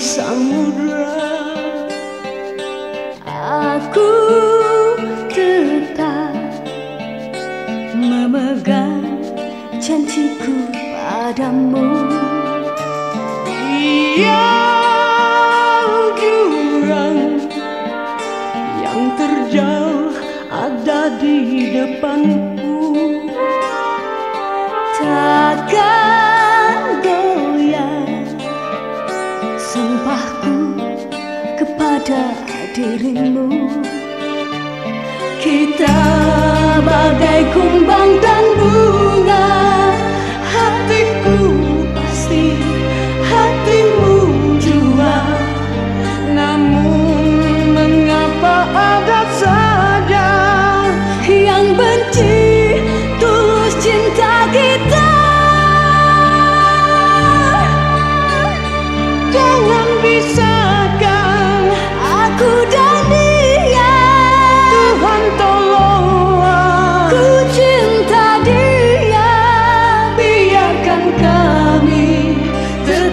samudra Aku tetap memegang janjiku padamu Iya yeah. pada dirimu? Kita bagai kumbang tanduk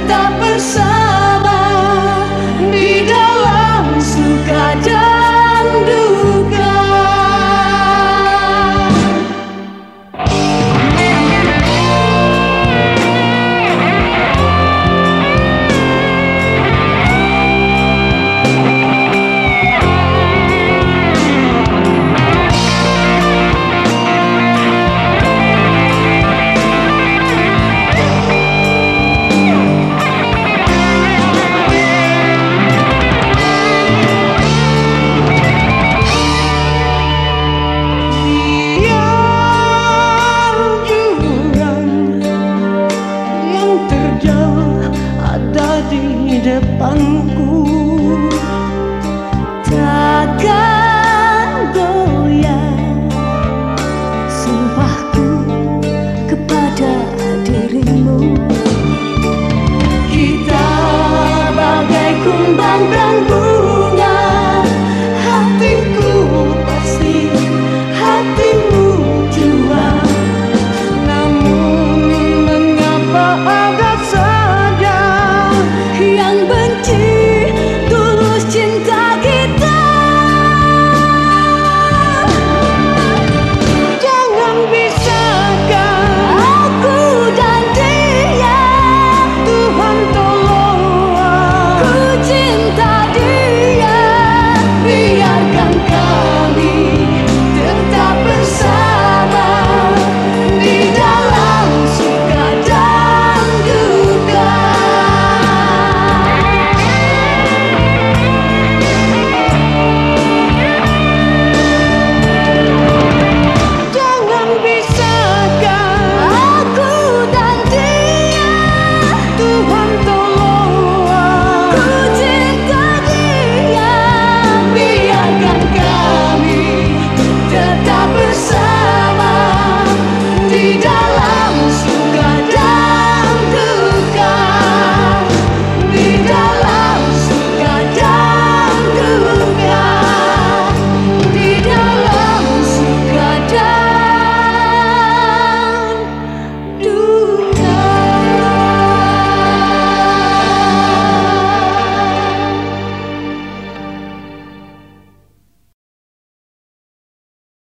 kita bersama di dalam sukacita. Pangku jaga.